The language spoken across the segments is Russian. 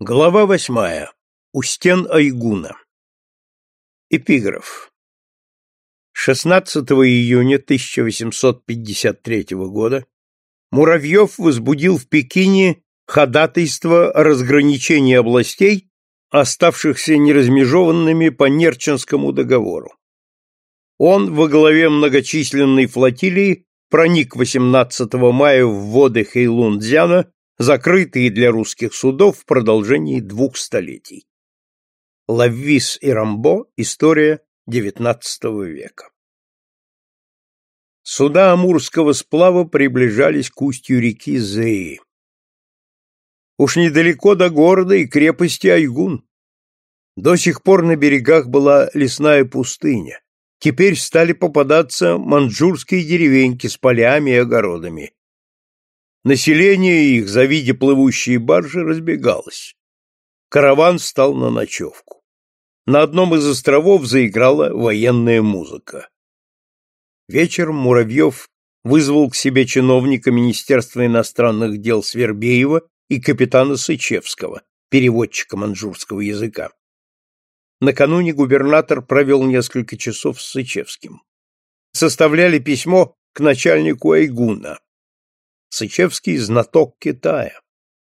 Глава восьмая. У стен Айгуна. Эпиграф. 16 июня 1853 года Муравьев возбудил в Пекине ходатайство о разграничении областей, оставшихся неразмежованными по Нерчинскому договору. Он во главе многочисленной флотилии проник 18 мая в воды Хэйлунцзяна закрытые для русских судов в продолжении двух столетий. Лаввис и Рамбо. История XIX века. Суда Амурского сплава приближались к устью реки Зеи. Уж недалеко до города и крепости Айгун. До сих пор на берегах была лесная пустыня. Теперь стали попадаться манчжурские деревеньки с полями и огородами. Население их, завидя плывущие баржи, разбегалось. Караван стал на ночевку. На одном из островов заиграла военная музыка. Вечером Муравьев вызвал к себе чиновника Министерства иностранных дел Свербеева и капитана Сычевского, переводчика манжурского языка. Накануне губернатор провел несколько часов с Сычевским. Составляли письмо к начальнику Айгуна, Сычевский знаток Китая.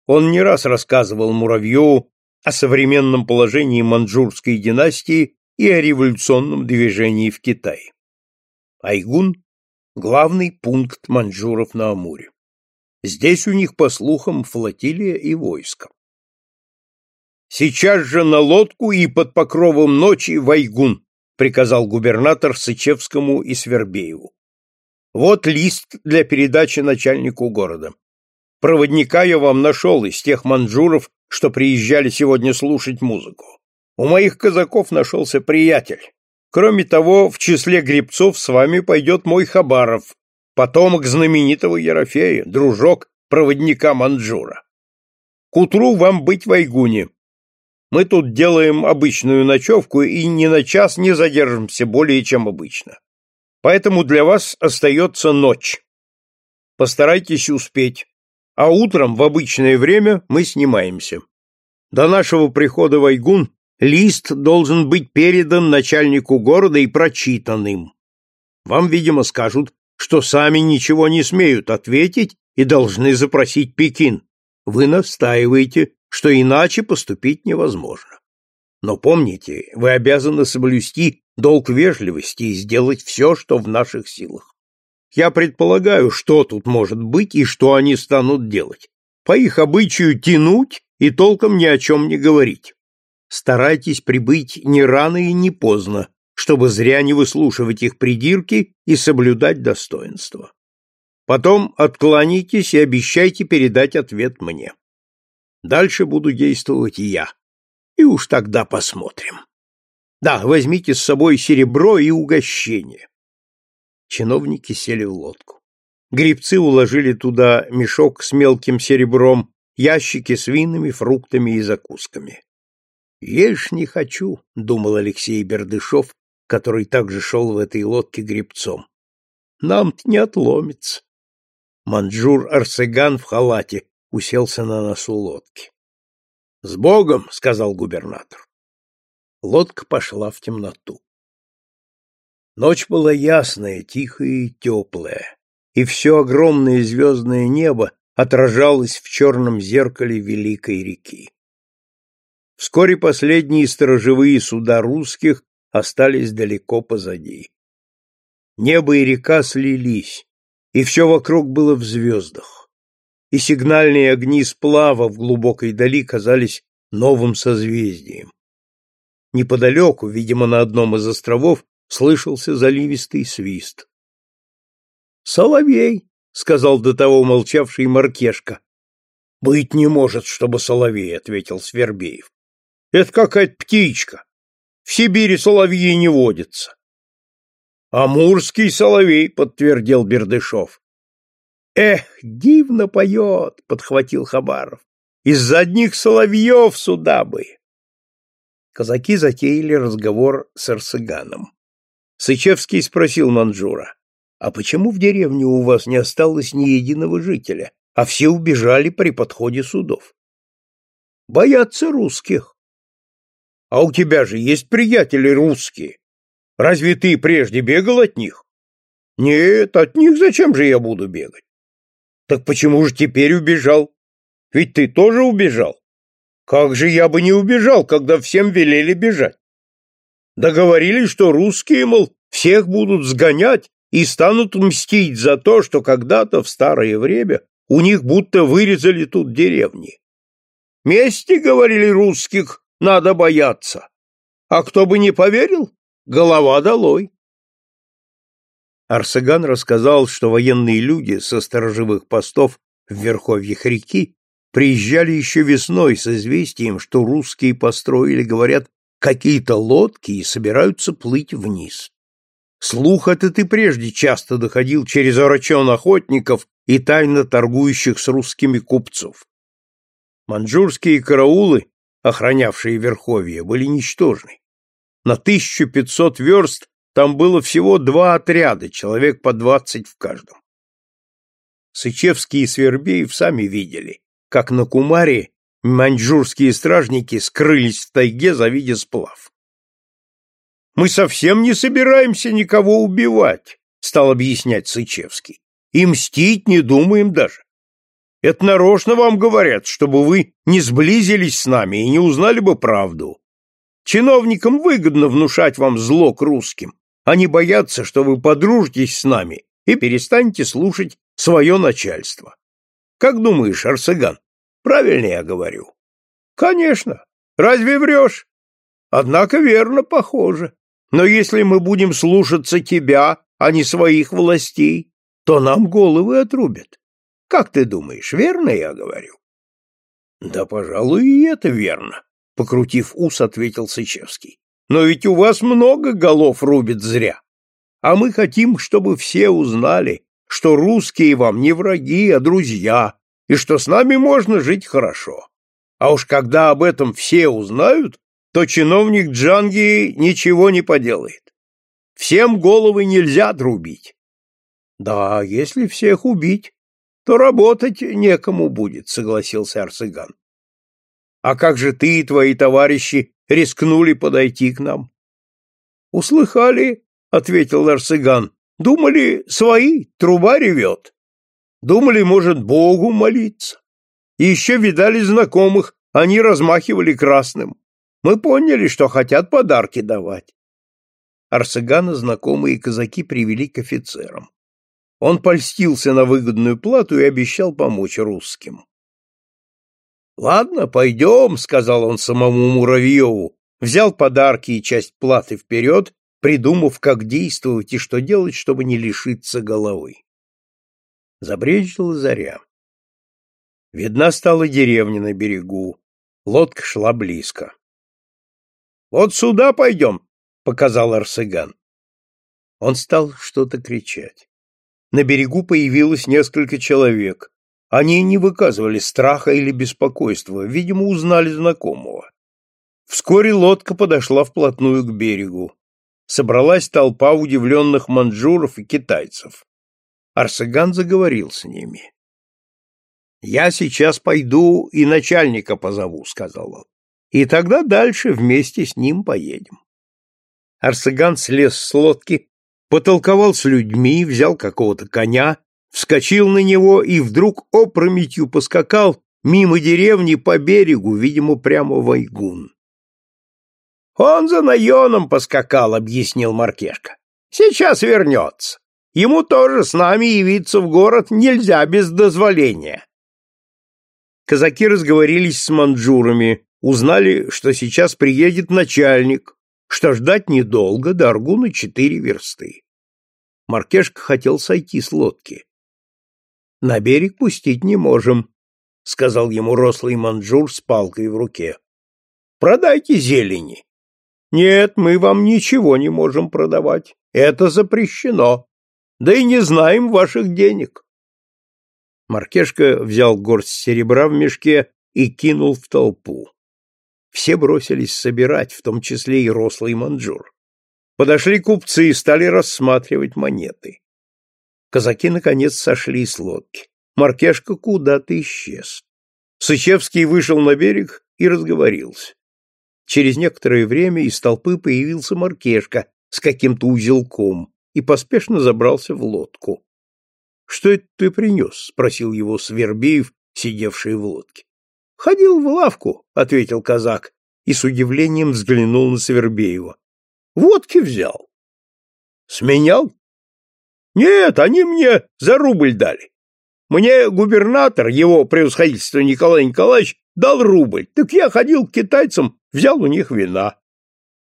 Он не раз рассказывал Муравьеву о современном положении манчжурской династии и о революционном движении в Китае. Айгун – главный пункт манчжуров на Амуре. Здесь у них, по слухам, флотилия и войско. «Сейчас же на лодку и под покровом ночи в Айгун», приказал губернатор Сычевскому и Свербееву. Вот лист для передачи начальнику города. Проводника я вам нашел из тех манжуров, что приезжали сегодня слушать музыку. У моих казаков нашелся приятель. Кроме того, в числе гребцов с вами пойдет мой Хабаров, потомок знаменитого Ерофея, дружок проводника Манджура. К утру вам быть в Айгуне. Мы тут делаем обычную ночевку и ни на час не задержимся более, чем обычно. Поэтому для вас остается ночь. Постарайтесь успеть, а утром в обычное время мы снимаемся. До нашего прихода в Айгун лист должен быть передан начальнику города и прочитан им. Вам, видимо, скажут, что сами ничего не смеют ответить и должны запросить Пекин. Вы настаиваете, что иначе поступить невозможно. Но помните, вы обязаны соблюсти долг вежливости и сделать все, что в наших силах. Я предполагаю, что тут может быть и что они станут делать. По их обычаю тянуть и толком ни о чем не говорить. Старайтесь прибыть не рано и не поздно, чтобы зря не выслушивать их придирки и соблюдать достоинство. Потом откланяйтесь и обещайте передать ответ мне. Дальше буду действовать и я. И уж тогда посмотрим. Да, возьмите с собой серебро и угощение. Чиновники сели в лодку. Грибцы уложили туда мешок с мелким серебром, ящики с винами, фруктами и закусками. «Ешь не хочу», — думал Алексей Бердышов, который также шел в этой лодке грибцом. «Нам-то не отломится». Манджур Арсеган в халате уселся на носу лодки. «С Богом!» — сказал губернатор. Лодка пошла в темноту. Ночь была ясная, тихая и теплая, и все огромное звездное небо отражалось в черном зеркале великой реки. Вскоре последние сторожевые суда русских остались далеко позади. Небо и река слились, и все вокруг было в звездах, и сигнальные огни сплава в глубокой дали казались новым созвездием. Неподалеку, видимо, на одном из островов, слышался заливистый свист. «Соловей!» — сказал до того молчавший Маркешка. «Быть не может, чтобы соловей», — ответил Свербеев. «Это какая-то птичка. В Сибири соловьи не водятся». «Амурский соловей», — подтвердил Бердышев. «Эх, дивно поет», — подхватил Хабаров. «Из-за одних соловьев сюда бы» казаки затеяли разговор с Арсыганом. Сычевский спросил Манжура, «А почему в деревне у вас не осталось ни единого жителя, а все убежали при подходе судов?» Боятся русских. А у тебя же есть приятели русские. Разве ты прежде бегал от них? Нет, от них зачем же я буду бегать? Так почему же теперь убежал? Ведь ты тоже убежал. Как же я бы не убежал, когда всем велели бежать? Договорились, что русские, мол, всех будут сгонять и станут мстить за то, что когда-то в старое время у них будто вырезали тут деревни. Мести, говорили русских, надо бояться. А кто бы не поверил, голова долой. Арсаган рассказал, что военные люди со сторожевых постов в верховьях реки приезжали еще весной с известием, что русские построили, говорят, какие-то лодки и собираются плыть вниз. Слух этот и прежде часто доходил через орочон охотников и тайно торгующих с русскими купцов. Манчжурские караулы, охранявшие верховье, были ничтожны. На 1500 верст там было всего два отряда, человек по двадцать в каждом. Сычевский и Свербеев сами видели, как на Кумаре маньчжурские стражники скрылись в тайге, завидя сплав. «Мы совсем не собираемся никого убивать», — стал объяснять Сычевский. «И мстить не думаем даже. Это нарочно вам говорят, чтобы вы не сблизились с нами и не узнали бы правду. Чиновникам выгодно внушать вам зло к русским, они боятся, что вы подружитесь с нами и перестанете слушать свое начальство. Как думаешь, Арсаган, правильно я говорю? Конечно. Разве врешь? Однако верно, похоже. Но если мы будем слушаться тебя, а не своих властей, то нам головы отрубят. Как ты думаешь, верно я говорю? Да, пожалуй, и это верно, покрутив ус, ответил Сычевский. Но ведь у вас много голов рубит зря. А мы хотим, чтобы все узнали, что русские вам не враги, а друзья, и что с нами можно жить хорошо. А уж когда об этом все узнают, то чиновник Джанги ничего не поделает. Всем головы нельзя друбить. Да, если всех убить, то работать некому будет, согласился Арсыган. А как же ты и твои товарищи рискнули подойти к нам. — Услыхали, — ответил Арсыган, — думали, свои, труба ревет. Думали, может, Богу молиться. И еще видали знакомых, они размахивали красным. Мы поняли, что хотят подарки давать. Арсыгана знакомые казаки привели к офицерам. Он польстился на выгодную плату и обещал помочь русским. «Ладно, пойдем», — сказал он самому Муравьеву, взял подарки и часть платы вперед, придумав, как действовать и что делать, чтобы не лишиться головы. Забрежила заря. Видна стала деревня на берегу. Лодка шла близко. — Вот сюда пойдем, — показал Арсыган. Он стал что-то кричать. На берегу появилось несколько человек. Они не выказывали страха или беспокойства, видимо, узнали знакомого. Вскоре лодка подошла вплотную к берегу. Собралась толпа удивленных манжуров и китайцев. Арсаган заговорил с ними. «Я сейчас пойду и начальника позову», — сказал он. «И тогда дальше вместе с ним поедем». Арсаган слез с лодки, потолковал с людьми, взял какого-то коня вскочил на него и вдруг опрометью поскакал мимо деревни по берегу, видимо, прямо в Айгун. «Он за Найоном поскакал», — объяснил Маркешка. «Сейчас вернется. Ему тоже с нами явиться в город нельзя без дозволения». Казаки разговорились с манджурами, узнали, что сейчас приедет начальник, что ждать недолго, до Аргуна четыре версты. Маркешка хотел сойти с лодки. На берег пустить не можем, — сказал ему рослый манжур с палкой в руке. — Продайте зелени. — Нет, мы вам ничего не можем продавать. Это запрещено. Да и не знаем ваших денег. Маркешка взял горсть серебра в мешке и кинул в толпу. Все бросились собирать, в том числе и рослый манжур. Подошли купцы и стали рассматривать монеты. Казаки, наконец, сошли с лодки. Маркешка куда-то исчез. Сычевский вышел на берег и разговорился. Через некоторое время из толпы появился Маркешка с каким-то узелком и поспешно забрался в лодку. — Что это ты принес? — спросил его Свербеев, сидевший в лодке. — Ходил в лавку, — ответил казак и с удивлением взглянул на Свербеева. — Водки взял. — Сменял? — Нет, они мне за рубль дали. Мне губернатор, его превосходительство Николай Николаевич, дал рубль, так я ходил к китайцам, взял у них вина.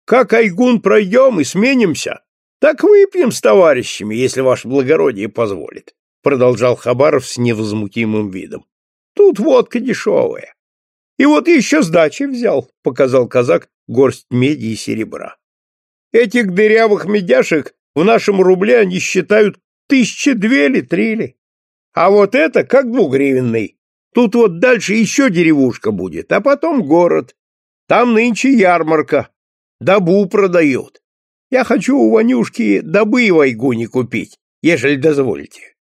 Как Айгун пройдем и сменимся, так выпьем с товарищами, если ваше благородие позволит, продолжал Хабаров с невозмутимым видом. Тут водка дешевая. И вот еще сдачи взял, показал казак горсть меди и серебра. Этих дырявых медяшек в нашем рубле они считают тысячи две ли три ли. А вот это как двугривенный. Тут вот дальше еще деревушка будет, а потом город. Там нынче ярмарка. Добу продают. Я хочу у Ванюшки добы в Айгуне купить, ежели дозволите.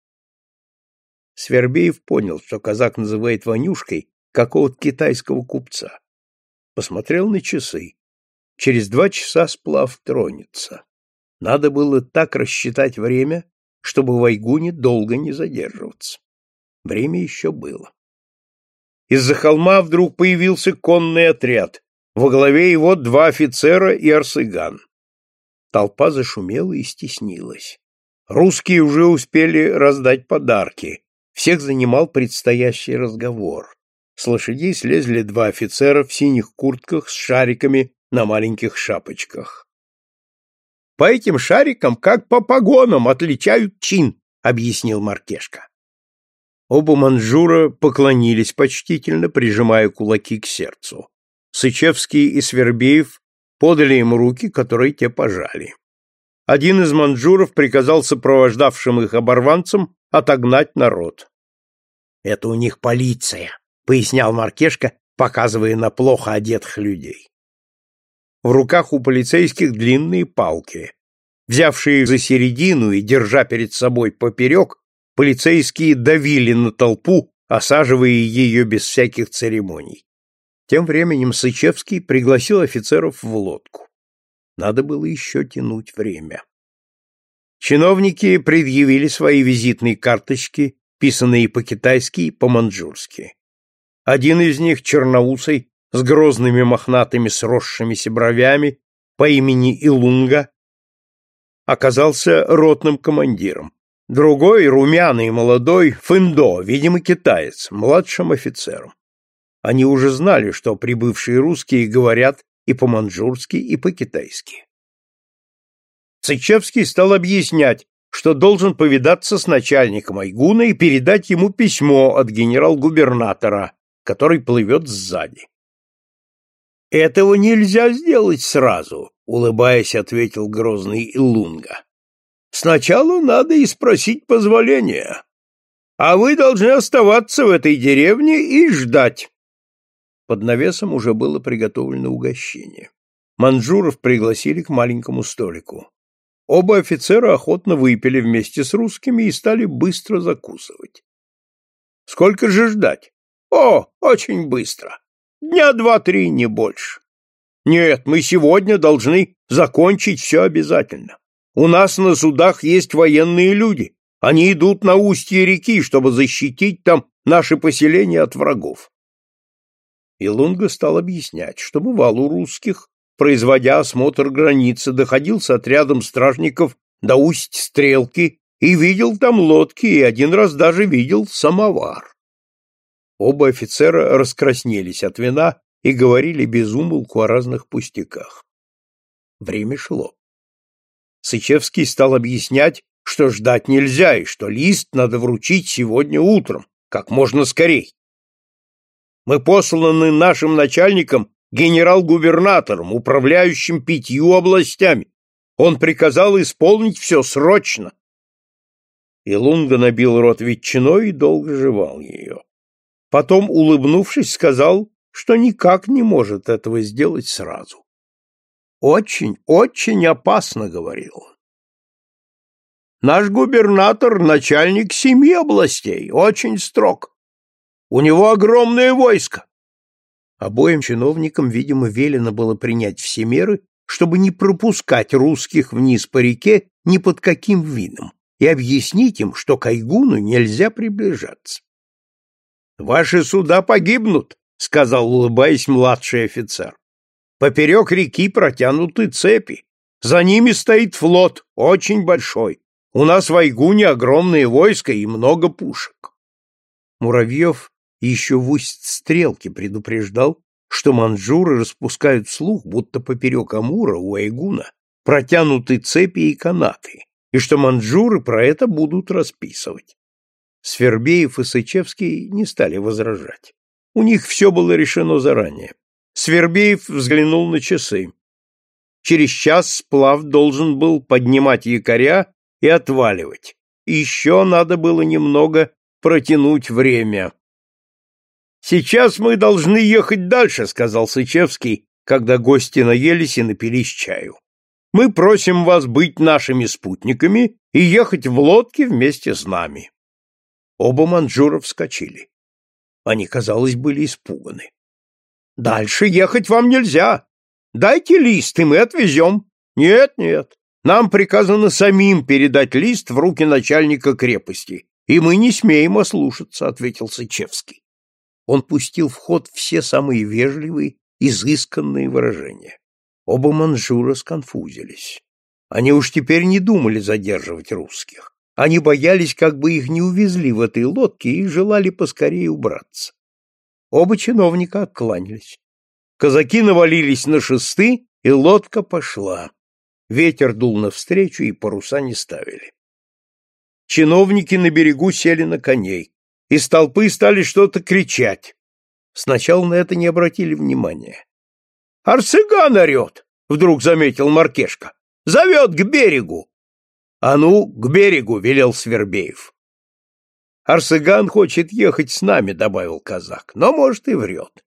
Свербеев понял, что казак называет Ванюшкой какого-то китайского купца. Посмотрел на часы. Через два часа сплав тронется. Надо было так рассчитать время, чтобы в Айгуне долго не задерживаться. Время еще было. Из-за холма вдруг появился конный отряд. Во главе его два офицера и арсыган. Толпа зашумела и стеснилась. Русские уже успели раздать подарки. Всех занимал предстоящий разговор. С лошадей слезли два офицера в синих куртках с шариками на маленьких шапочках. По этим шарикам, как по погонам, отличают чин, объяснил Маркешка. Оба манжура поклонились почтительно, прижимая кулаки к сердцу. Сычевский и Свербеев подали им руки, которые те пожали. Один из манжуров приказал сопровождавшим их оборванцам отогнать народ. «Это у них полиция», — пояснял Маркешка, показывая на плохо одетых людей. В руках у полицейских длинные палки. Взявшие за середину и держа перед собой поперек, полицейские давили на толпу, осаживая ее без всяких церемоний. Тем временем Сычевский пригласил офицеров в лодку. Надо было еще тянуть время. Чиновники предъявили свои визитные карточки, писанные по-китайски и по-манжурски. Один из них, черноусый, с грозными мохнатыми сросшимися бровями по имени Илунга, оказался ротным командиром. Другой, румяный молодой, Фындо, видимо, китаец, младшим офицером. Они уже знали, что прибывшие русские говорят и по-манжурски, и по-китайски. Цычевский стал объяснять, что должен повидаться с начальником Айгуна и передать ему письмо от генерал-губернатора, который плывет сзади. Этого нельзя сделать сразу, улыбаясь, ответил грозный Илунга. Сначала надо и спросить позволения. А вы должны оставаться в этой деревне и ждать. Под навесом уже было приготовлено угощение. Манжуров пригласили к маленькому столику. Оба офицера охотно выпили вместе с русскими и стали быстро закусывать. Сколько же ждать? О, очень быстро. Дня два-три, не больше. Нет, мы сегодня должны закончить все обязательно. У нас на судах есть военные люди. Они идут на устье реки, чтобы защитить там наши поселения от врагов. И стал объяснять, что бывал у русских, производя осмотр границы, доходил с отрядом стражников до усть Стрелки и видел там лодки, и один раз даже видел самовар. Оба офицера раскраснелись от вина и говорили без умолку о разных пустяках. Время шло. Сычевский стал объяснять, что ждать нельзя и что лист надо вручить сегодня утром, как можно скорей. Мы посланы нашим начальником генерал-губернатором, управляющим пятью областями. Он приказал исполнить все срочно. И Лунга набил рот ветчиной и долго жевал ее. Потом, улыбнувшись, сказал, что никак не может этого сделать сразу. Очень, очень опасно, говорил он. Наш губернатор — начальник семи областей, очень строг. У него огромное войско. Обоим чиновникам, видимо, велено было принять все меры, чтобы не пропускать русских вниз по реке ни под каким видом, и объяснить им, что к Айгуну нельзя приближаться. «Ваши суда погибнут», — сказал, улыбаясь, младший офицер. «Поперек реки протянуты цепи. За ними стоит флот, очень большой. У нас в Айгуне огромное войско и много пушек». Муравьев еще в усть стрелки предупреждал, что манжуры распускают слух, будто поперек Амура у Айгуна протянуты цепи и канаты, и что манжуры про это будут расписывать. Свербеев и Сычевский не стали возражать. У них все было решено заранее. Свербеев взглянул на часы. Через час сплав должен был поднимать якоря и отваливать. Еще надо было немного протянуть время. «Сейчас мы должны ехать дальше», — сказал Сычевский, когда гости наелись и напились чаю. «Мы просим вас быть нашими спутниками и ехать в лодке вместе с нами». Оба манжура вскочили. Они, казалось, были испуганы. «Дальше ехать вам нельзя. Дайте лист, и мы отвезем». «Нет, нет, нам приказано самим передать лист в руки начальника крепости, и мы не смеем ослушаться», — ответил Сычевский он пустил в ход все самые вежливые, изысканные выражения. Оба манжура сконфузились. Они уж теперь не думали задерживать русских. Они боялись, как бы их не увезли в этой лодке и желали поскорее убраться. Оба чиновника откланялись. Казаки навалились на шесты, и лодка пошла. Ветер дул навстречу, и паруса не ставили. Чиновники на берегу сели на коней. Из толпы стали что-то кричать. Сначала на это не обратили внимания. «Арцыган орет!» — вдруг заметил Маркешка. «Зовет к берегу!» «А ну, к берегу!» — велел Свербеев. «Арсыган хочет ехать с нами», — добавил казак, — «но, может, и врет».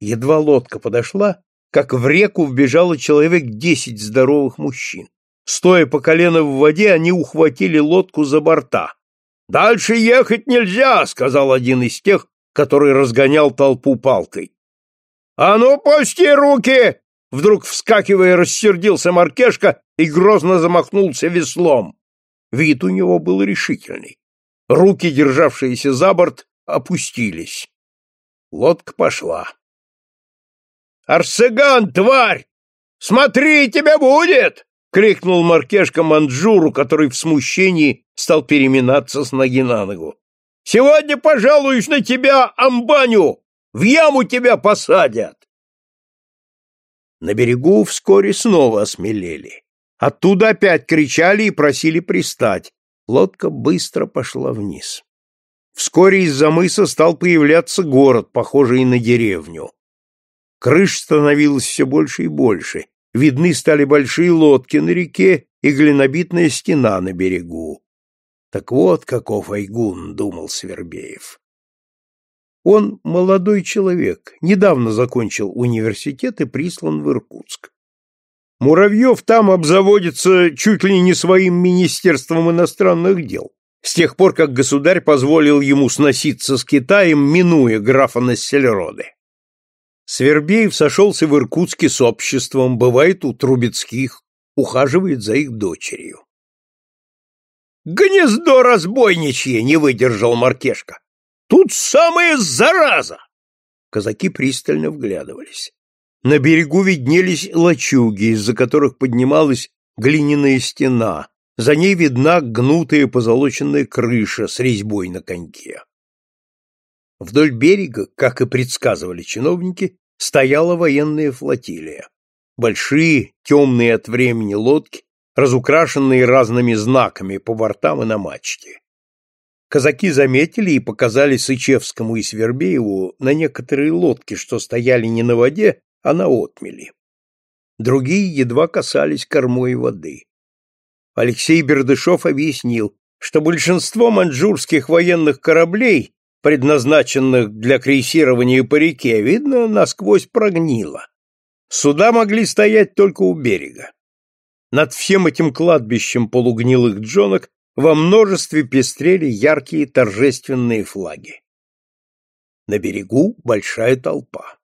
Едва лодка подошла, как в реку вбежало человек десять здоровых мужчин. Стоя по колено в воде, они ухватили лодку за борта. «Дальше ехать нельзя», — сказал один из тех, который разгонял толпу палкой. «А ну, пусти руки!» Вдруг, вскакивая, рассердился Маркешка и грозно замахнулся веслом. Вид у него был решительный. Руки, державшиеся за борт, опустились. Лодка пошла. «Арсеган, тварь! Смотри, тебя будет!» — крикнул Маркешка Манджуру, который в смущении стал переминаться с ноги на ногу. «Сегодня пожалуюсь на тебя, амбаню! В яму тебя посадят!» На берегу вскоре снова осмелели. Оттуда опять кричали и просили пристать. Лодка быстро пошла вниз. Вскоре из-за мыса стал появляться город, похожий на деревню. Крыш становилось все больше и больше. Видны стали большие лодки на реке и глинобитная стена на берегу. Так вот каков Айгун, думал Свербеев. Он молодой человек, недавно закончил университет и прислан в Иркутск. Муравьев там обзаводится чуть ли не своим министерством иностранных дел, с тех пор, как государь позволил ему сноситься с Китаем, минуя графа Нассельроде. Свербеев сошелся в Иркутске с обществом, бывает у Трубецких, ухаживает за их дочерью. Гнездо разбойничье, не выдержал Маркешка. Тут самая зараза. Казаки пристально вглядывались. На берегу виднелись лачуги, из-за которых поднималась глиняная стена. За ней видна гнутая позолоченная крыша с резьбой на коньке. Вдоль берега, как и предсказывали чиновники, стояла военная флотилия. Большие, темные от времени лодки разукрашенные разными знаками по бортам и на мачте. Казаки заметили и показали Сычевскому и Свербееву на некоторые лодки, что стояли не на воде, а на отмели. Другие едва касались кормой воды. Алексей Бердышев объяснил, что большинство маньчжурских военных кораблей, предназначенных для крейсирования по реке, видно, насквозь прогнило. Суда могли стоять только у берега. Над всем этим кладбищем полугнилых джонок во множестве пестрели яркие торжественные флаги. На берегу большая толпа.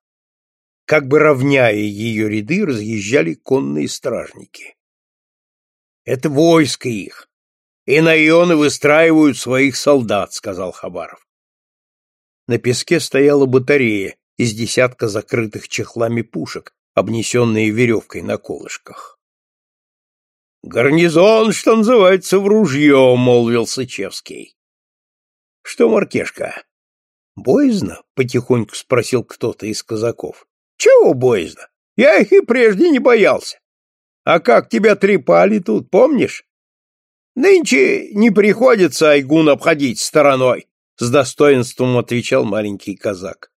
Как бы равняя ее ряды, разъезжали конные стражники. Это войско их, и наионы выстраивают своих солдат, сказал Хабаров. На песке стояла батарея из десятка закрытых чехлами пушек, обнесенные веревкой на колышках. «Гарнизон, что называется, в ружье», — молвил Сычевский. «Что, Маркешка, боязно?» — потихоньку спросил кто-то из казаков. «Чего боязно? Я их и прежде не боялся. А как тебя трепали тут, помнишь? Нынче не приходится Айгун обходить стороной, с достоинством отвечал маленький казак.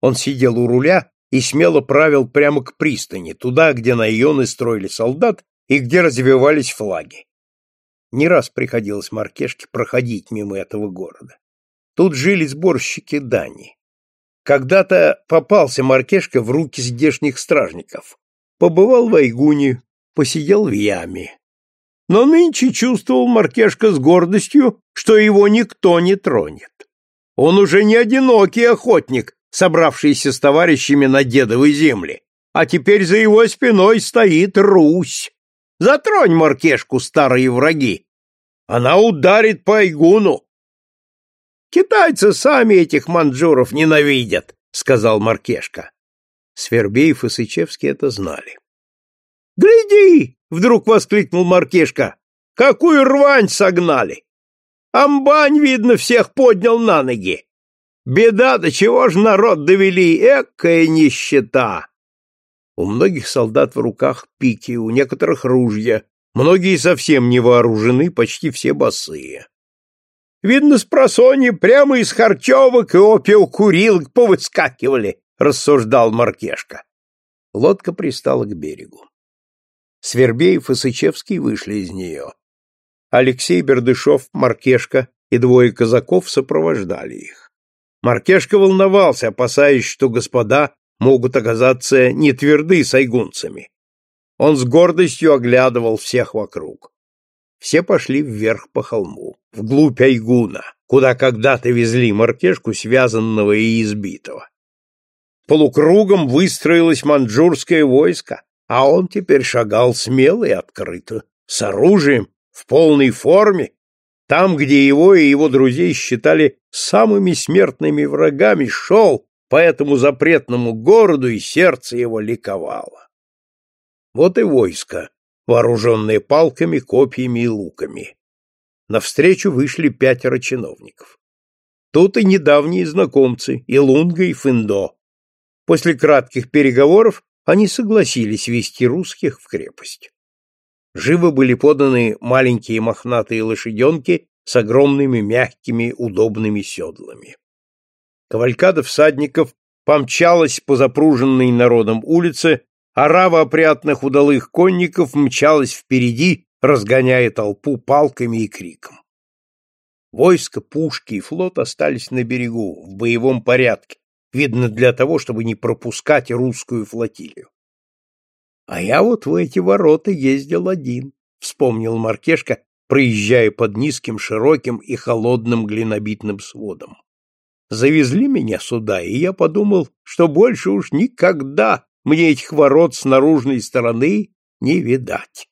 Он сидел у руля и смело правил прямо к пристани, туда, где на ионы строили солдат и где развивались флаги. Не раз приходилось Маркешке проходить мимо этого города. Тут жили сборщики дани. Когда-то попался Маркешка в руки здешних стражников. Побывал в Айгуне, посидел в яме. Но нынче чувствовал Маркешка с гордостью, что его никто не тронет. Он уже не одинокий охотник, собравшийся с товарищами на дедовой земле, а теперь за его спиной стоит Русь. Затронь Маркешку, старые враги. Она ударит по Айгуну. Китайцы сами этих манджуров ненавидят, сказал Маркешка. Свербеев и Сычевский это знали. «Гляди!» — вдруг воскликнул Маркешка. «Какую рвань согнали! Амбань, видно, всех поднял на ноги! Беда, до чего ж народ довели, экая нищета!» У многих солдат в руках пики, у некоторых ружья, многие совсем не вооружены, почти все босые. Видно, с просони прямо из харчевок и опиокурилок повыскакивали, рассуждал Маркешка. Лодка пристала к берегу. Свербеев и Сычевский вышли из нее. Алексей Бердышев, Маркешка и двое казаков сопровождали их. Маркешка волновался, опасаясь, что господа могут оказаться не тверды с айгунцами. Он с гордостью оглядывал всех вокруг. Все пошли вверх по холму, вглубь Айгуна, куда когда-то везли Маркешку, связанного и избитого. Полукругом выстроилось маньчжурское войско, а он теперь шагал смело и открыто, с оружием, в полной форме, там, где его и его друзей считали самыми смертными врагами, шел по этому запретному городу, и сердце его ликовало. Вот и войско, вооруженное палками, копьями и луками. Навстречу вышли пятеро чиновников. Тут и недавние знакомцы, и Лунга, и Финдо. После кратких переговоров они согласились вести русских в крепость. Живо были поданы маленькие мохнатые лошаденки с огромными мягкими удобными седлами. Кавалькада всадников помчалась по запруженной народом улице, а рава опрятных удалых конников мчалась впереди, разгоняя толпу палками и криком. Войско, пушки и флот остались на берегу, в боевом порядке, видно для того, чтобы не пропускать русскую флотилию. А я вот в эти ворота ездил один, вспомнил Маркешка, проезжая под низким, широким и холодным глинобитным сводом. Завезли меня сюда, и я подумал, что больше уж никогда мне этих ворот с наружной стороны не видать.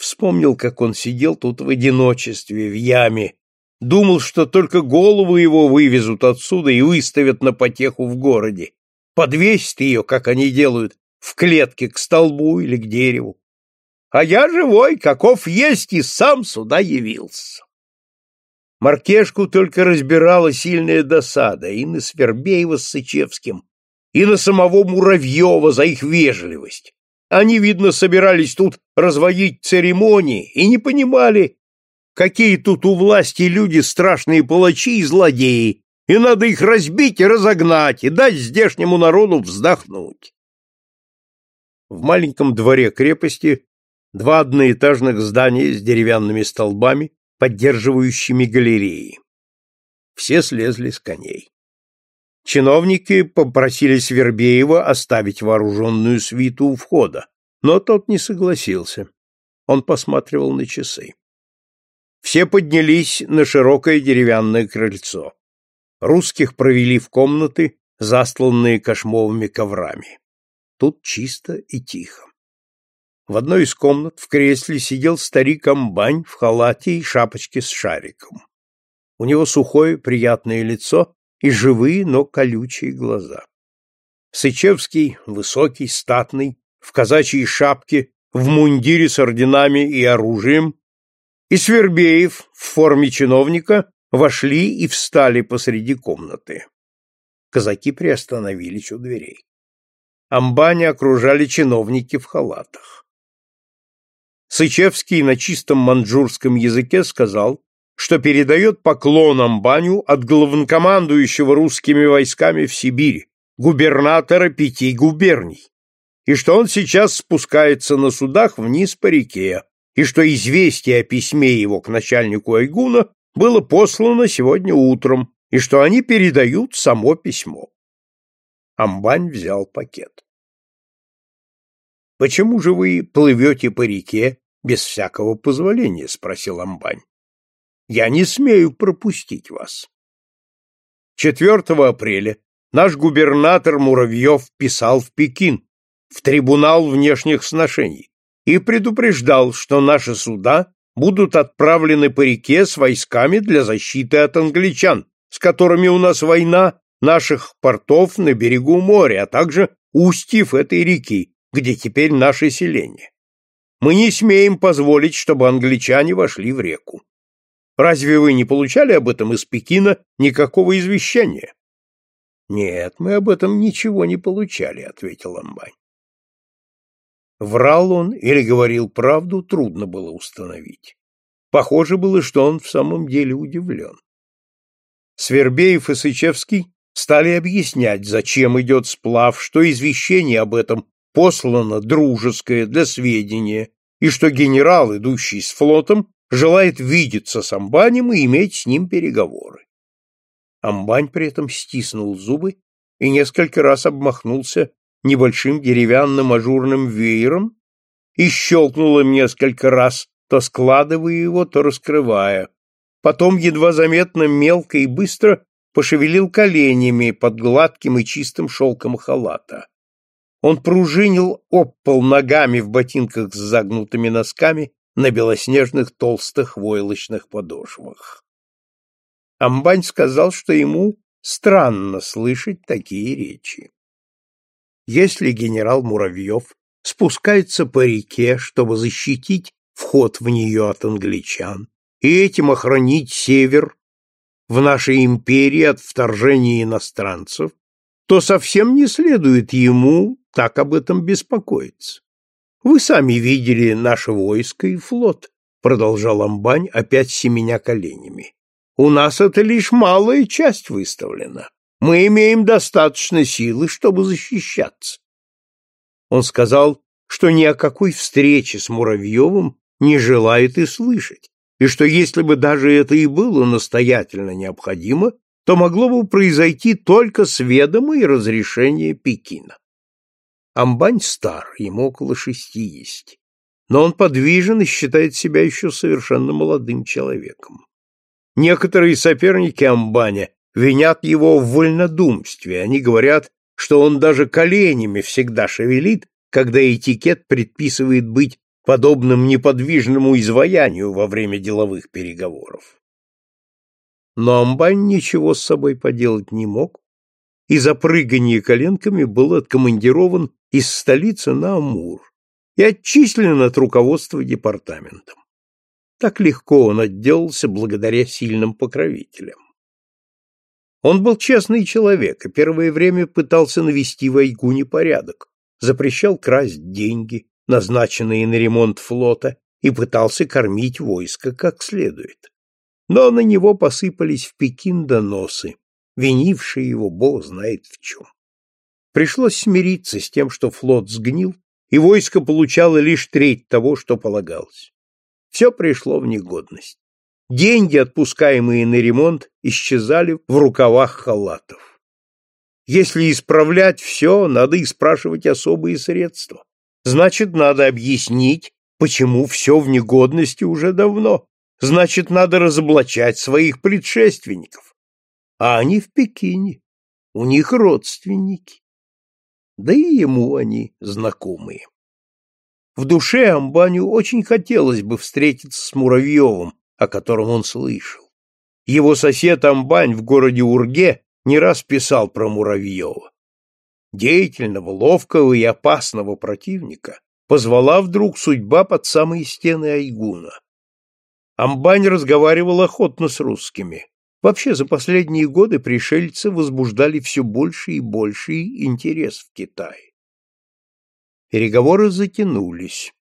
Вспомнил, как он сидел тут в одиночестве, в яме, Думал, что только голову его вывезут отсюда и выставят на потеху в городе. Подвесят ее, как они делают, в клетке к столбу или к дереву. А я живой, каков есть, и сам сюда явился. Маркешку только разбирала сильная досада и на Свербеева с Сычевским, и на самого Муравьева за их вежливость. Они, видно, собирались тут разводить церемонии и не понимали, Какие тут у власти люди страшные палачи и злодеи, и надо их разбить и разогнать, и дать здешнему народу вздохнуть. В маленьком дворе крепости два одноэтажных здания с деревянными столбами, поддерживающими галереи. Все слезли с коней. Чиновники попросили Свербеева оставить вооруженную свиту у входа, но тот не согласился. Он посматривал на часы. Все поднялись на широкое деревянное крыльцо. Русских провели в комнаты, застланные кошмовыми коврами. Тут чисто и тихо. В одной из комнат в кресле сидел старик Амбань в халате и шапочке с шариком. У него сухое, приятное лицо и живые, но колючие глаза. Сычевский, высокий, статный, в казачьей шапке, в мундире с орденами и оружием, и Свербеев в форме чиновника вошли и встали посреди комнаты. Казаки приостановились у дверей. Амбани окружали чиновники в халатах. Сычевский на чистом маньчжурском языке сказал, что передает поклон Амбаню от главнокомандующего русскими войсками в Сибири, губернатора пяти губерний, и что он сейчас спускается на судах вниз по реке, и что известие о письме его к начальнику Айгуна было послано сегодня утром, и что они передают само письмо. Амбань взял пакет. «Почему же вы плывете по реке без всякого позволения?» — спросил Амбань. «Я не смею пропустить вас». 4 апреля наш губернатор Муравьев писал в Пекин, в трибунал внешних сношений, и предупреждал, что наши суда будут отправлены по реке с войсками для защиты от англичан, с которыми у нас война, наших портов на берегу моря, а также устьев этой реки, где теперь наше селение. Мы не смеем позволить, чтобы англичане вошли в реку. Разве вы не получали об этом из Пекина никакого извещения? Нет, мы об этом ничего не получали, ответил Амбань. Врал он или говорил правду, трудно было установить. Похоже было, что он в самом деле удивлен. Свербеев и Сычевский стали объяснять, зачем идет сплав, что извещение об этом послано дружеское для сведения, и что генерал, идущий с флотом, желает видеться с Амбанем и иметь с ним переговоры. Амбань при этом стиснул зубы и несколько раз обмахнулся небольшим деревянным ажурным веером и щелкнул им несколько раз, то складывая его, то раскрывая. Потом едва заметно, мелко и быстро пошевелил коленями под гладким и чистым шелком халата. Он пружинил об пол ногами в ботинках с загнутыми носками на белоснежных толстых войлочных подошвах. Амбань сказал, что ему странно слышать такие речи. Если генерал Муравьев спускается по реке, чтобы защитить вход в нее от англичан, и этим охранить север в нашей империи от вторжения иностранцев, то совсем не следует ему так об этом беспокоиться. Вы сами видели наше войско и флот, продолжал Амбань, опять семеня коленями. У нас это лишь малая часть выставлена мы имеем достаточно силы, чтобы защищаться. Он сказал, что ни о какой встрече с Муравьевым не желает и слышать, и что если бы даже это и было настоятельно необходимо, то могло бы произойти только с ведома и разрешения Пекина. Амбань стар, ему около шестидесяти, но он подвижен и считает себя еще совершенно молодым человеком. Некоторые соперники Амбаня винят его в вольнодумстве. Они говорят, что он даже коленями всегда шевелит, когда этикет предписывает быть подобным неподвижному изваянию во время деловых переговоров. Но Амбань ничего с собой поделать не мог, и за прыгание коленками был откомандирован из столицы на Амур и отчислен от руководства департаментом. Так легко он отделался благодаря сильным покровителям. Он был честный человек и первое время пытался навести в Айгуне порядок, запрещал красть деньги, назначенные на ремонт флота, и пытался кормить войско как следует. Но на него посыпались в Пекин доносы, винившие его бог знает в чем. Пришлось смириться с тем, что флот сгнил, и войско получало лишь треть того, что полагалось. Все пришло в негодность. Деньги, отпускаемые на ремонт, исчезали в рукавах халатов. Если исправлять все, надо и спрашивать особые средства. Значит, надо объяснить, почему все в негодности уже давно. Значит, надо разоблачать своих предшественников. А они в Пекине. У них родственники. Да и ему они знакомые. В душе Амбаню очень хотелось бы встретиться с Муравьевым, о котором он слышал. Его сосед Амбань в городе Урге не раз писал про Муравьева. Деятельного, ловкого и опасного противника позвала вдруг судьба под самые стены Айгуна. Амбань разговаривал охотно с русскими. Вообще, за последние годы пришельцы возбуждали все больше и больший интерес в Китае. Переговоры затянулись.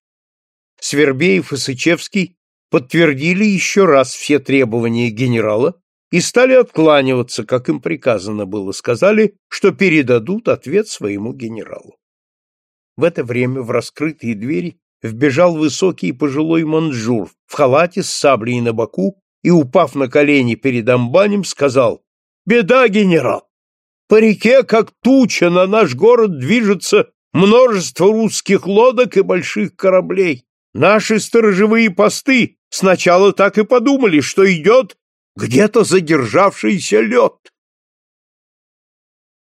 Свербеев и Сычевский подтвердили еще раз все требования генерала и стали откланиваться, как им приказано было, сказали, что передадут ответ своему генералу. В это время в раскрытые двери вбежал высокий пожилой манжур в халате с саблей на боку и, упав на колени перед амбанем, сказал «Беда, генерал! По реке, как туча, на наш город движется множество русских лодок и больших кораблей. Наши сторожевые посты сначала так и подумали, что идет где-то задержавшийся лед.